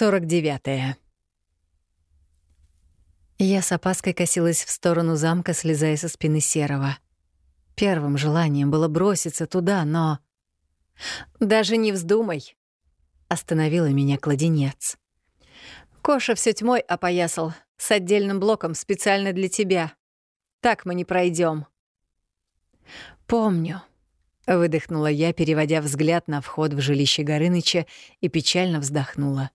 49. -е. Я с опаской косилась в сторону замка, слезая со спины Серого. Первым желанием было броситься туда, но... «Даже не вздумай!» — остановила меня кладенец. «Коша все тьмой опоясал, с отдельным блоком специально для тебя. Так мы не пройдем. «Помню», — выдохнула я, переводя взгляд на вход в жилище Горыныча и печально вздохнула.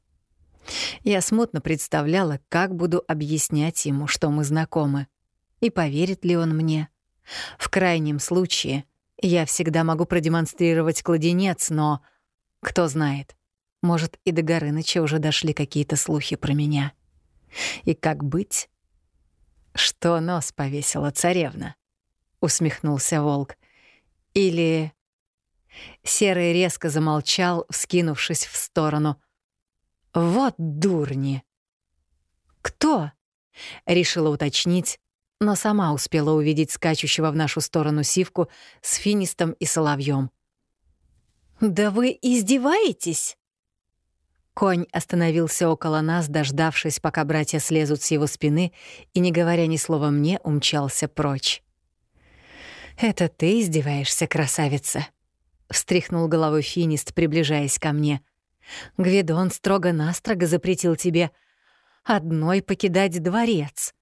Я смутно представляла, как буду объяснять ему, что мы знакомы, и поверит ли он мне. В крайнем случае я всегда могу продемонстрировать кладенец, но кто знает, может, и до Горыныча уже дошли какие-то слухи про меня. И как быть? Что нос повесила царевна? Усмехнулся волк. Или... Серый резко замолчал, вскинувшись в сторону. «Вот дурни!» «Кто?» — решила уточнить, но сама успела увидеть скачущего в нашу сторону сивку с финистом и соловьем. «Да вы издеваетесь?» Конь остановился около нас, дождавшись, пока братья слезут с его спины, и, не говоря ни слова мне, умчался прочь. «Это ты издеваешься, красавица?» — встряхнул головой финист, приближаясь ко мне. «Гвидон строго-настрого запретил тебе одной покидать дворец».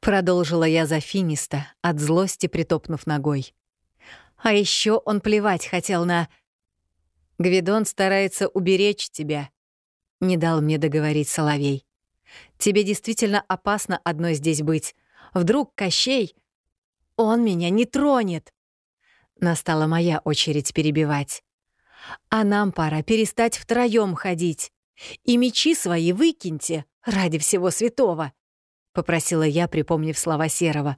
Продолжила я за финиста, от злости притопнув ногой. А еще он плевать хотел на... Гвидон старается уберечь тебя. Не дал мне договорить Соловей. Тебе действительно опасно одной здесь быть. Вдруг Кощей... Он меня не тронет. Настала моя очередь перебивать. А нам пора перестать втроем ходить. И мечи свои выкиньте ради всего святого, — попросила я, припомнив слова Серого.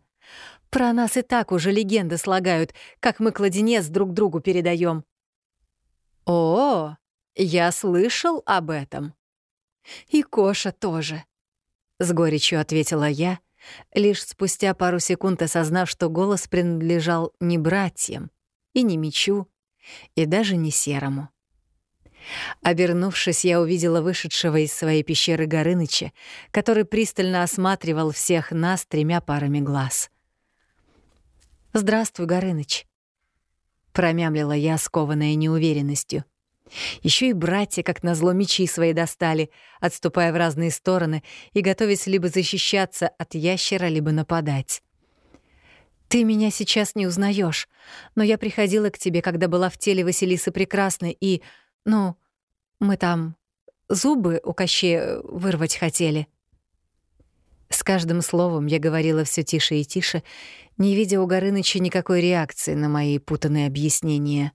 Про нас и так уже легенды слагают, как мы кладенец друг другу передаем. «О, я слышал об этом». «И Коша тоже», — с горечью ответила я, лишь спустя пару секунд осознав, что голос принадлежал не братьям, и не мечу, и даже не серому. Обернувшись, я увидела вышедшего из своей пещеры Горыныча, который пристально осматривал всех нас тремя парами глаз. «Здравствуй, Горыныч», промямлила я, скованная неуверенностью. Еще и братья, как назло, мечи свои достали, отступая в разные стороны и готовясь либо защищаться от ящера, либо нападать. «Ты меня сейчас не узнаешь, но я приходила к тебе, когда была в теле Василисы Прекрасной, и, ну, мы там зубы у Кощея вырвать хотели». С каждым словом я говорила все тише и тише, не видя у Горыныча никакой реакции на мои путанные объяснения.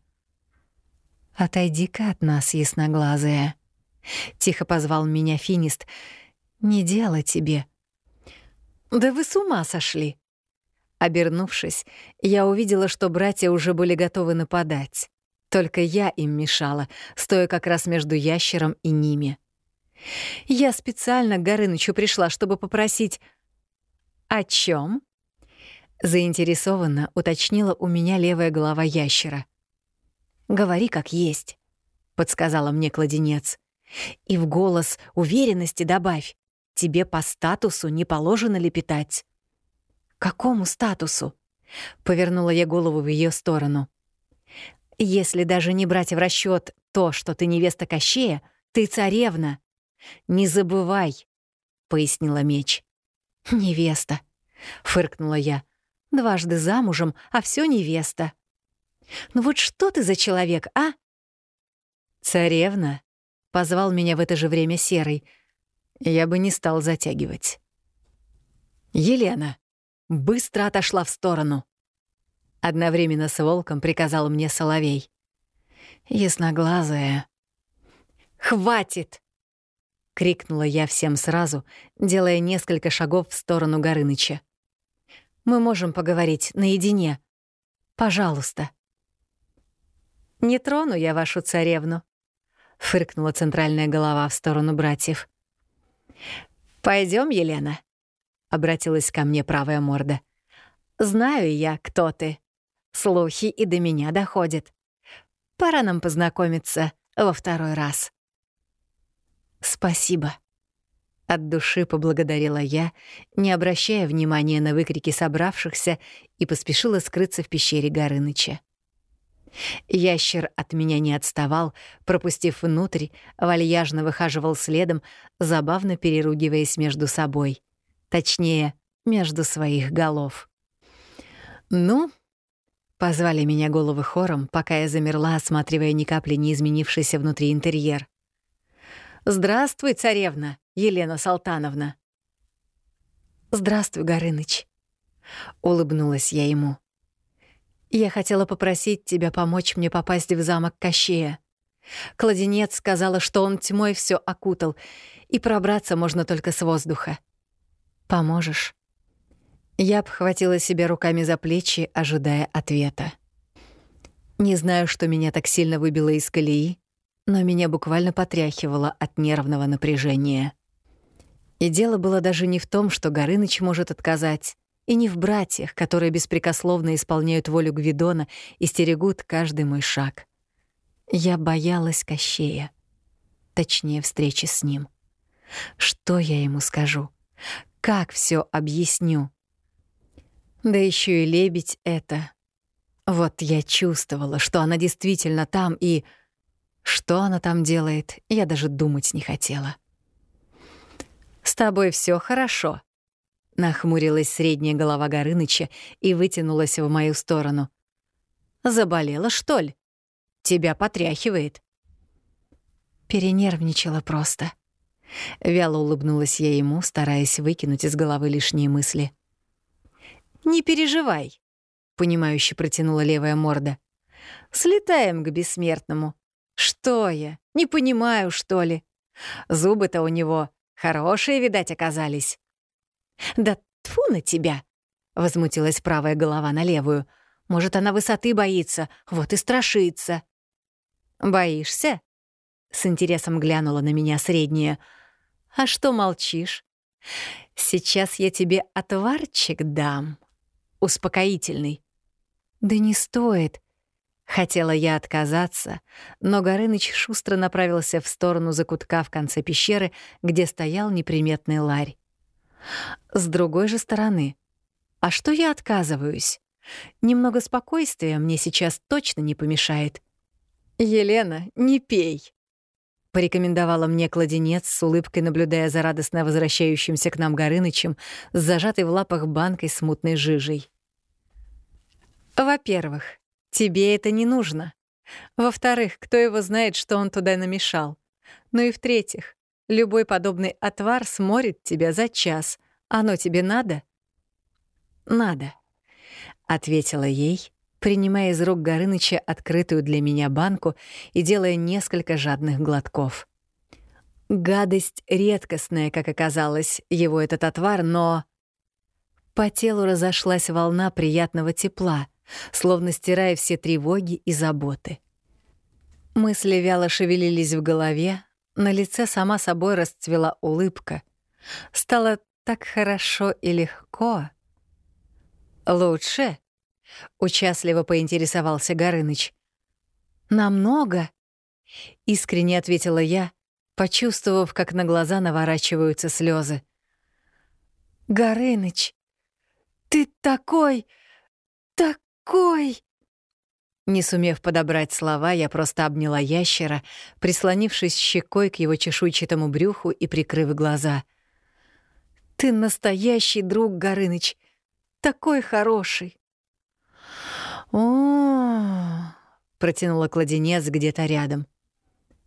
«Отойди-ка от нас, ясноглазая», — тихо позвал меня финист. «Не дело тебе». «Да вы с ума сошли!» Обернувшись, я увидела, что братья уже были готовы нападать. Только я им мешала, стоя как раз между ящером и ними. Я специально к Горынычу пришла, чтобы попросить... «О чем? Заинтересованно уточнила у меня левая голова ящера. «Говори как есть», — подсказала мне кладенец. «И в голос уверенности добавь. Тебе по статусу не положено лепетать». «Какому статусу?» — повернула я голову в ее сторону. «Если даже не брать в расчет то, что ты невеста Кощея, ты царевна. Не забывай», — пояснила меч. «Невеста», — фыркнула я. Дважды замужем, а все невеста. Ну вот что ты за человек, а? Царевна позвал меня в это же время Серый. Я бы не стал затягивать. Елена быстро отошла в сторону. Одновременно с волком приказал мне Соловей. Ясноглазая. «Хватит!» — крикнула я всем сразу, делая несколько шагов в сторону Горыныча. Мы можем поговорить наедине. Пожалуйста». «Не трону я вашу царевну», — фыркнула центральная голова в сторону братьев. Пойдем, Елена», — обратилась ко мне правая морда. «Знаю я, кто ты. Слухи и до меня доходят. Пора нам познакомиться во второй раз». Спасибо. От души поблагодарила я, не обращая внимания на выкрики собравшихся, и поспешила скрыться в пещере Горыныча. Ящер от меня не отставал, пропустив внутрь, вальяжно выхаживал следом, забавно переругиваясь между собой. Точнее, между своих голов. «Ну?» — позвали меня головы хором, пока я замерла, осматривая ни капли не изменившийся внутри интерьер. «Здравствуй, царевна, Елена Салтановна!» «Здравствуй, Горыныч!» — улыбнулась я ему. «Я хотела попросить тебя помочь мне попасть в замок Кощея. Кладенец сказала, что он тьмой все окутал, и пробраться можно только с воздуха. Поможешь?» Я обхватила себя руками за плечи, ожидая ответа. Не знаю, что меня так сильно выбило из колеи, но меня буквально потряхивало от нервного напряжения. И дело было даже не в том, что Горыныч может отказать, и не в братьях, которые беспрекословно исполняют волю Гвидона и стерегут каждый мой шаг. Я боялась Кощея. Точнее, встречи с ним. Что я ему скажу? Как все объясню? Да еще и лебедь это. Вот я чувствовала, что она действительно там, и... Что она там делает, я даже думать не хотела. «С тобой все хорошо», — нахмурилась средняя голова Горыныча и вытянулась в мою сторону. «Заболела, что ли? Тебя потряхивает». Перенервничала просто. Вяло улыбнулась я ему, стараясь выкинуть из головы лишние мысли. «Не переживай», — понимающе протянула левая морда. «Слетаем к бессмертному. Что я, не понимаю, что ли? Зубы-то у него хорошие, видать, оказались». «Да тфу на тебя!» — возмутилась правая голова на левую. «Может, она высоты боится, вот и страшится». «Боишься?» — с интересом глянула на меня средняя. «А что молчишь? Сейчас я тебе отварчик дам. Успокоительный». «Да не стоит», Хотела я отказаться, но Горыныч шустро направился в сторону закутка в конце пещеры, где стоял неприметный ларь. С другой же стороны, а что я отказываюсь? Немного спокойствия мне сейчас точно не помешает. «Елена, не пей!» — порекомендовала мне кладенец с улыбкой, наблюдая за радостно возвращающимся к нам Горынычем с зажатой в лапах банкой с мутной жижей. «Во-первых, Тебе это не нужно. Во-вторых, кто его знает, что он туда намешал. Ну и в-третьих, любой подобный отвар сморит тебя за час. Оно тебе надо? Надо, ответила ей, принимая из рук Горыныча открытую для меня банку и делая несколько жадных глотков. Гадость редкостная, как оказалось, его этот отвар, но... По телу разошлась волна приятного тепла, словно стирая все тревоги и заботы. Мысли вяло шевелились в голове, на лице сама собой расцвела улыбка. Стало так хорошо и легко. «Лучше?» — участливо поинтересовался Горыныч. «Намного?» — искренне ответила я, почувствовав, как на глаза наворачиваются слезы. «Горыныч, ты такой, так какой!» Не сумев подобрать слова, я просто обняла ящера, прислонившись щекой к его чешуйчатому брюху и прикрыв глаза. «Ты настоящий друг, Горыныч! Такой хороший!» «О-о-о!» — протянула кладенец где-то рядом.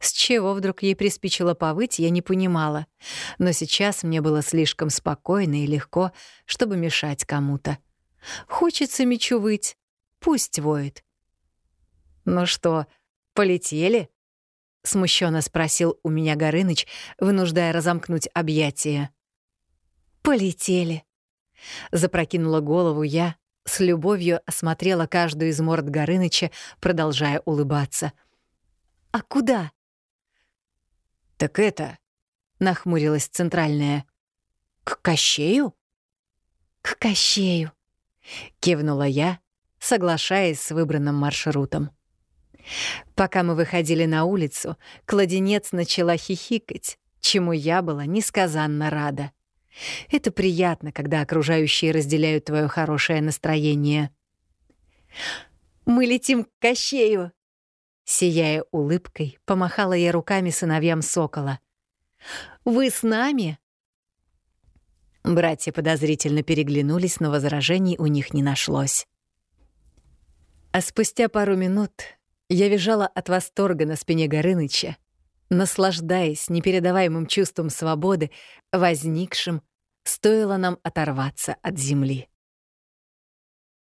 С чего вдруг ей приспичило повыть, я не понимала, но сейчас мне было слишком спокойно и легко, чтобы мешать кому-то. Хочется мечу выть, Пусть воет. «Ну что, полетели?» — смущенно спросил у меня Горыныч, вынуждая разомкнуть объятия. «Полетели!» — запрокинула голову я, с любовью осмотрела каждую из морд Горыныча, продолжая улыбаться. «А куда?» «Так это...» — нахмурилась центральная. «К Кощею?» «К Кощею», — кивнула я, соглашаясь с выбранным маршрутом. Пока мы выходили на улицу, кладенец начала хихикать, чему я была несказанно рада. Это приятно, когда окружающие разделяют твое хорошее настроение. «Мы летим к Кощею!» Сияя улыбкой, помахала я руками сыновьям сокола. «Вы с нами?» Братья подозрительно переглянулись, но возражений у них не нашлось. А спустя пару минут я визжала от восторга на спине Горыныча, наслаждаясь непередаваемым чувством свободы, возникшим, стоило нам оторваться от земли.